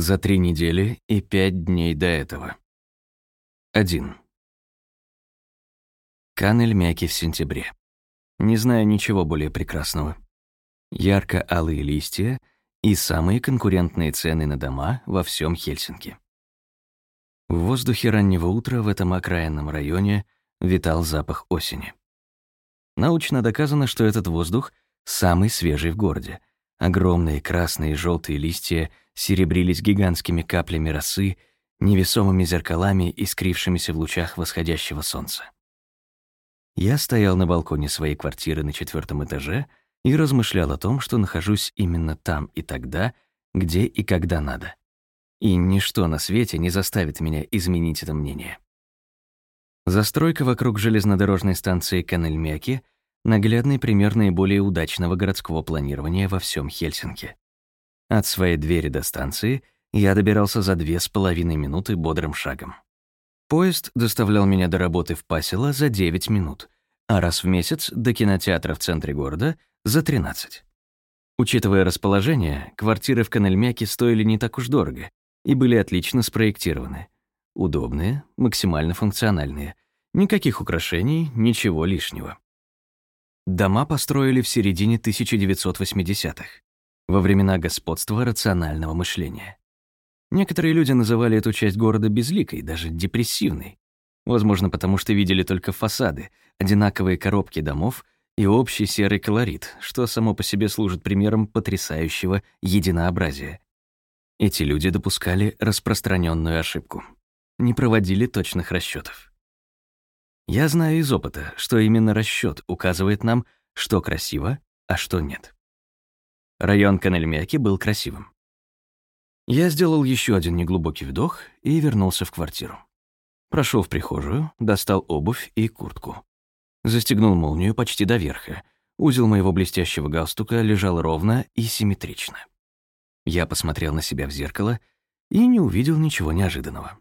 За три недели и пять дней до этого. 1. Канель Мяки в сентябре. Не знаю ничего более прекрасного. Ярко-алые листья и самые конкурентные цены на дома во всем Хельсинки. В воздухе раннего утра в этом окраинном районе витал запах осени. Научно доказано, что этот воздух самый свежий в городе. Огромные красные и желтые листья серебрились гигантскими каплями росы, невесомыми зеркалами, искрившимися в лучах восходящего солнца. Я стоял на балконе своей квартиры на четвертом этаже и размышлял о том, что нахожусь именно там и тогда, где и когда надо. И ничто на свете не заставит меня изменить это мнение. Застройка вокруг железнодорожной станции Канельмяки — наглядный пример наиболее удачного городского планирования во всем Хельсинки. От своей двери до станции я добирался за две с половиной минуты бодрым шагом. Поезд доставлял меня до работы в Пасела за 9 минут, а раз в месяц до кинотеатра в центре города — за 13. Учитывая расположение, квартиры в Канельмяке стоили не так уж дорого и были отлично спроектированы. Удобные, максимально функциональные. Никаких украшений, ничего лишнего. Дома построили в середине 1980-х во времена господства рационального мышления. Некоторые люди называли эту часть города безликой, даже депрессивной. Возможно, потому что видели только фасады, одинаковые коробки домов и общий серый колорит, что само по себе служит примером потрясающего единообразия. Эти люди допускали распространенную ошибку. Не проводили точных расчетов. Я знаю из опыта, что именно расчет указывает нам, что красиво, а что нет. Район Канельмяки был красивым. Я сделал еще один неглубокий вдох и вернулся в квартиру. Прошел в прихожую, достал обувь и куртку. Застегнул молнию почти до верха. Узел моего блестящего галстука лежал ровно и симметрично. Я посмотрел на себя в зеркало и не увидел ничего неожиданного.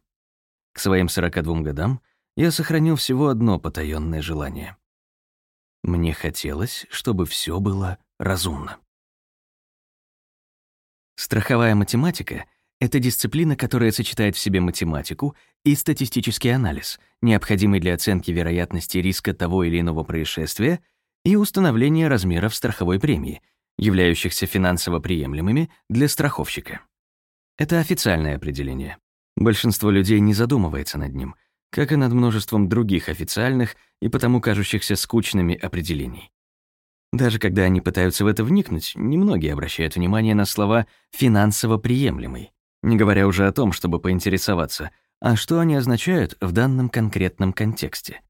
К своим 42 годам я сохранил всего одно потаённое желание. Мне хотелось, чтобы все было разумно. Страховая математика — это дисциплина, которая сочетает в себе математику и статистический анализ, необходимый для оценки вероятности риска того или иного происшествия и установления размеров страховой премии, являющихся финансово приемлемыми для страховщика. Это официальное определение. Большинство людей не задумывается над ним, как и над множеством других официальных и потому кажущихся скучными определений. Даже когда они пытаются в это вникнуть, немногие обращают внимание на слова «финансово приемлемый», не говоря уже о том, чтобы поинтересоваться, а что они означают в данном конкретном контексте.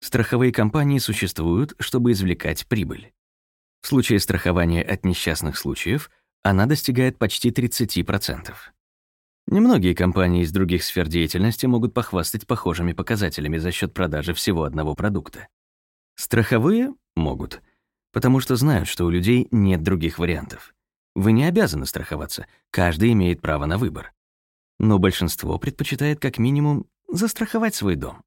Страховые компании существуют, чтобы извлекать прибыль. В случае страхования от несчастных случаев она достигает почти 30%. Немногие компании из других сфер деятельности могут похвастать похожими показателями за счет продажи всего одного продукта. Страховые могут, потому что знают, что у людей нет других вариантов. Вы не обязаны страховаться, каждый имеет право на выбор. Но большинство предпочитает как минимум застраховать свой дом.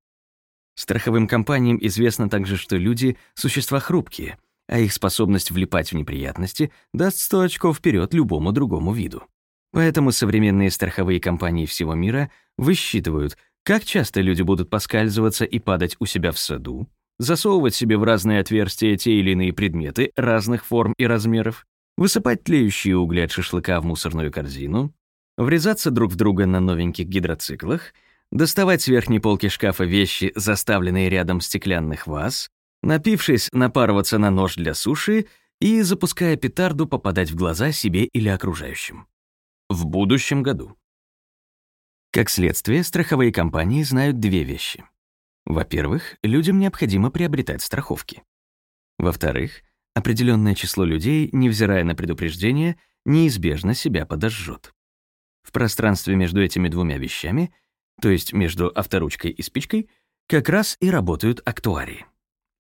Страховым компаниям известно также, что люди — существа хрупкие, а их способность влипать в неприятности даст 100 очков вперед любому другому виду. Поэтому современные страховые компании всего мира высчитывают, как часто люди будут поскальзываться и падать у себя в саду, засовывать себе в разные отверстия те или иные предметы разных форм и размеров, высыпать тлеющие угли от шашлыка в мусорную корзину, врезаться друг в друга на новеньких гидроциклах, доставать с верхней полки шкафа вещи, заставленные рядом стеклянных ваз, напившись, напарываться на нож для суши и, запуская петарду, попадать в глаза себе или окружающим. В будущем году. Как следствие, страховые компании знают две вещи. Во-первых, людям необходимо приобретать страховки. Во-вторых, определенное число людей, невзирая на предупреждение, неизбежно себя подожжет. В пространстве между этими двумя вещами, то есть между авторучкой и спичкой, как раз и работают актуарии.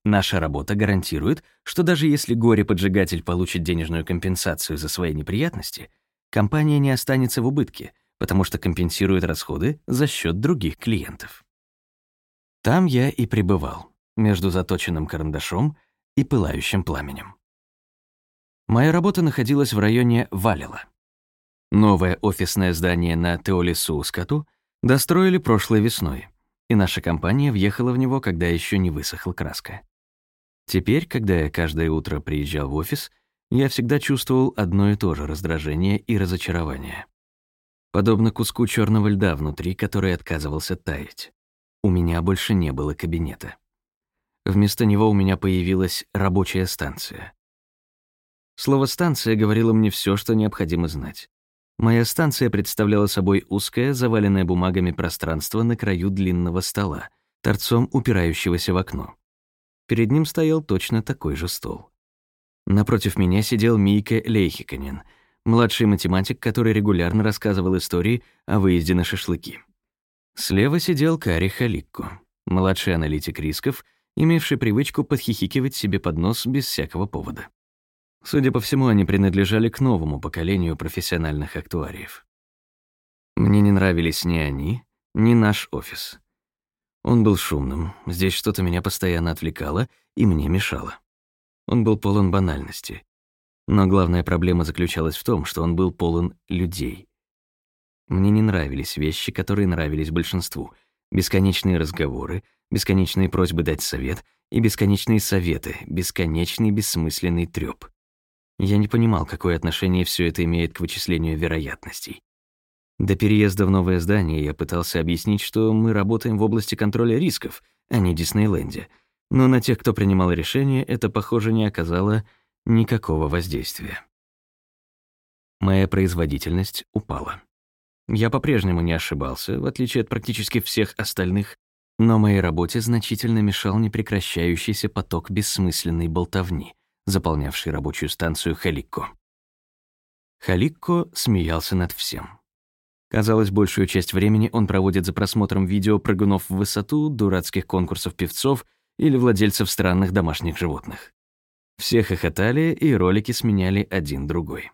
Наша работа гарантирует, что даже если горе-поджигатель получит денежную компенсацию за свои неприятности, компания не останется в убытке, потому что компенсирует расходы за счет других клиентов. Там я и пребывал, между заточенным карандашом и пылающим пламенем. Моя работа находилась в районе Валила. Новое офисное здание на Теолисускату достроили прошлой весной, и наша компания въехала в него, когда еще не высохла краска. Теперь, когда я каждое утро приезжал в офис, я всегда чувствовал одно и то же раздражение и разочарование. Подобно куску черного льда внутри, который отказывался таять. У меня больше не было кабинета. Вместо него у меня появилась рабочая станция. Слово «станция» говорило мне все, что необходимо знать. Моя станция представляла собой узкое, заваленное бумагами пространство на краю длинного стола, торцом упирающегося в окно. Перед ним стоял точно такой же стол. Напротив меня сидел Мийка Лейхиканин, младший математик, который регулярно рассказывал истории о выезде на шашлыки. Слева сидел Кари Халикко, младший аналитик рисков, имевший привычку подхихикивать себе под нос без всякого повода. Судя по всему, они принадлежали к новому поколению профессиональных актуариев. Мне не нравились ни они, ни наш офис. Он был шумным, здесь что-то меня постоянно отвлекало и мне мешало. Он был полон банальности. Но главная проблема заключалась в том, что он был полон людей. Мне не нравились вещи, которые нравились большинству. Бесконечные разговоры, бесконечные просьбы дать совет и бесконечные советы, бесконечный бессмысленный трёп. Я не понимал, какое отношение все это имеет к вычислению вероятностей. До переезда в новое здание я пытался объяснить, что мы работаем в области контроля рисков, а не Диснейленде. Но на тех, кто принимал решение, это, похоже, не оказало никакого воздействия. Моя производительность упала. Я по-прежнему не ошибался, в отличие от практически всех остальных, но моей работе значительно мешал непрекращающийся поток бессмысленной болтовни, заполнявший рабочую станцию Халикко. Халикко смеялся над всем. Казалось, большую часть времени он проводит за просмотром видео прыгунов в высоту, дурацких конкурсов певцов или владельцев странных домашних животных. Все хохотали, и ролики сменяли один другой.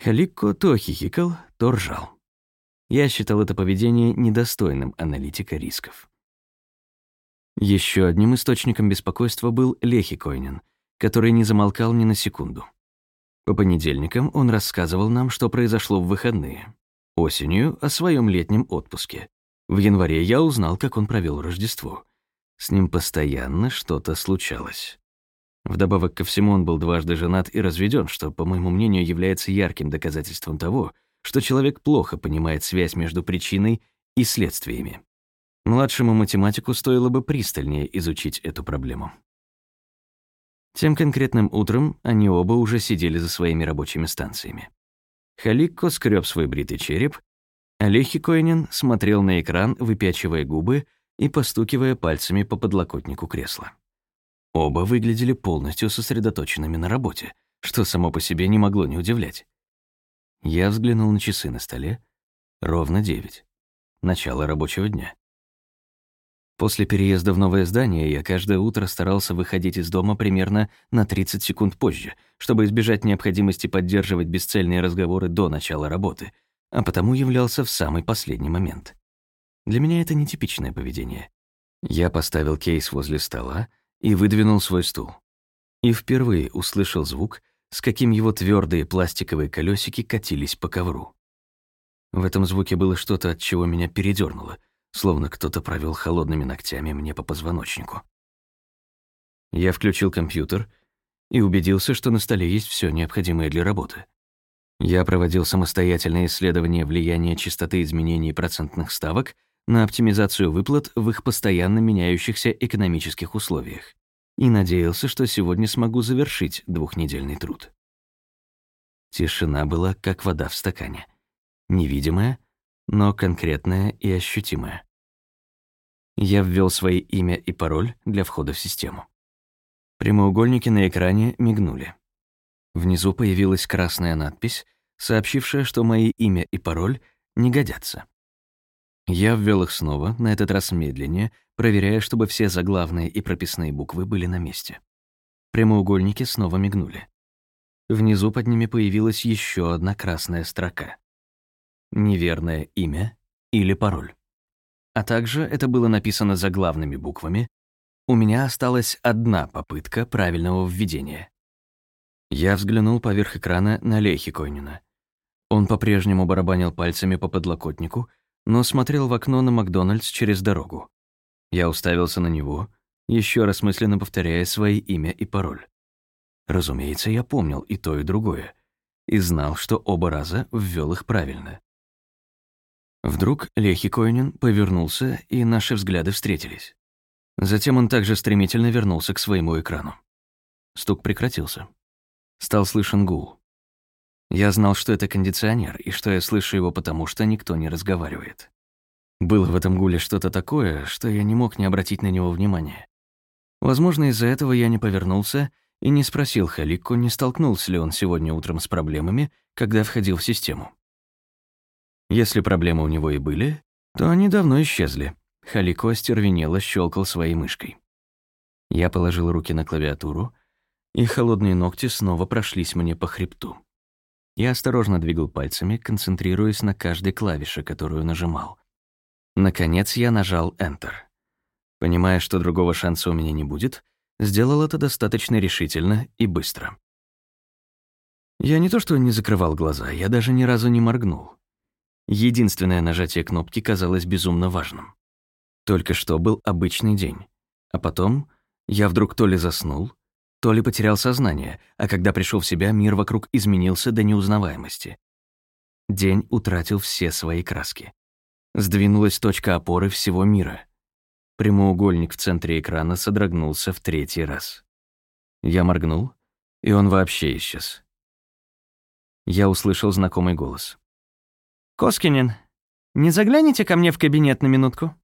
Халикко то хихикал, то ржал. Я считал это поведение недостойным аналитика рисков. Еще одним источником беспокойства был Лехи Койнин, который не замолкал ни на секунду. По понедельникам он рассказывал нам, что произошло в выходные. Осенью о своем летнем отпуске. В январе я узнал, как он провел Рождество. С ним постоянно что-то случалось. Вдобавок ко всему он был дважды женат и разведен, что, по моему мнению, является ярким доказательством того, что человек плохо понимает связь между причиной и следствиями. Младшему математику стоило бы пристальнее изучить эту проблему. Тем конкретным утром они оба уже сидели за своими рабочими станциями. Халикко скреб свой бритый череп, а Лехи Койнин смотрел на экран, выпячивая губы и постукивая пальцами по подлокотнику кресла. Оба выглядели полностью сосредоточенными на работе, что само по себе не могло не удивлять. Я взглянул на часы на столе. Ровно девять. Начало рабочего дня. После переезда в новое здание я каждое утро старался выходить из дома примерно на 30 секунд позже, чтобы избежать необходимости поддерживать бесцельные разговоры до начала работы, а потому являлся в самый последний момент. Для меня это нетипичное поведение. Я поставил кейс возле стола и выдвинул свой стул. И впервые услышал звук, с каким его твердые пластиковые колесики катились по ковру. В этом звуке было что-то, от чего меня передернуло — словно кто-то провел холодными ногтями мне по позвоночнику. Я включил компьютер и убедился, что на столе есть все необходимое для работы. Я проводил самостоятельное исследование влияния частоты изменений процентных ставок на оптимизацию выплат в их постоянно меняющихся экономических условиях и надеялся, что сегодня смогу завершить двухнедельный труд. Тишина была, как вода в стакане. Невидимая, но конкретная и ощутимая. Я ввел свои имя и пароль для входа в систему. Прямоугольники на экране мигнули. Внизу появилась красная надпись, сообщившая, что мои имя и пароль не годятся. Я ввел их снова, на этот раз медленнее, проверяя, чтобы все заглавные и прописные буквы были на месте. Прямоугольники снова мигнули. Внизу под ними появилась еще одна красная строка. Неверное имя или пароль а также это было написано заглавными буквами, у меня осталась одна попытка правильного введения. Я взглянул поверх экрана на Лехи Койнина. Он по-прежнему барабанил пальцами по подлокотнику, но смотрел в окно на Макдональдс через дорогу. Я уставился на него, еще раз мысленно повторяя свои имя и пароль. Разумеется, я помнил и то, и другое, и знал, что оба раза ввел их правильно. Вдруг Лехи Койнин повернулся, и наши взгляды встретились. Затем он также стремительно вернулся к своему экрану. Стук прекратился. Стал слышен гул. Я знал, что это кондиционер, и что я слышу его потому, что никто не разговаривает. Было в этом гуле что-то такое, что я не мог не обратить на него внимания. Возможно, из-за этого я не повернулся и не спросил Халикку, не столкнулся ли он сегодня утром с проблемами, когда входил в систему. Если проблемы у него и были, то они давно исчезли. Халико остервенело щелкал своей мышкой. Я положил руки на клавиатуру, и холодные ногти снова прошлись мне по хребту. Я осторожно двигал пальцами, концентрируясь на каждой клавише, которую нажимал. Наконец я нажал Enter. Понимая, что другого шанса у меня не будет, сделал это достаточно решительно и быстро. Я не то что не закрывал глаза, я даже ни разу не моргнул. Единственное нажатие кнопки казалось безумно важным. Только что был обычный день. А потом я вдруг то ли заснул, то ли потерял сознание, а когда пришел в себя, мир вокруг изменился до неузнаваемости. День утратил все свои краски. Сдвинулась точка опоры всего мира. Прямоугольник в центре экрана содрогнулся в третий раз. Я моргнул, и он вообще исчез. Я услышал знакомый голос. «Коскинин, не загляните ко мне в кабинет на минутку?»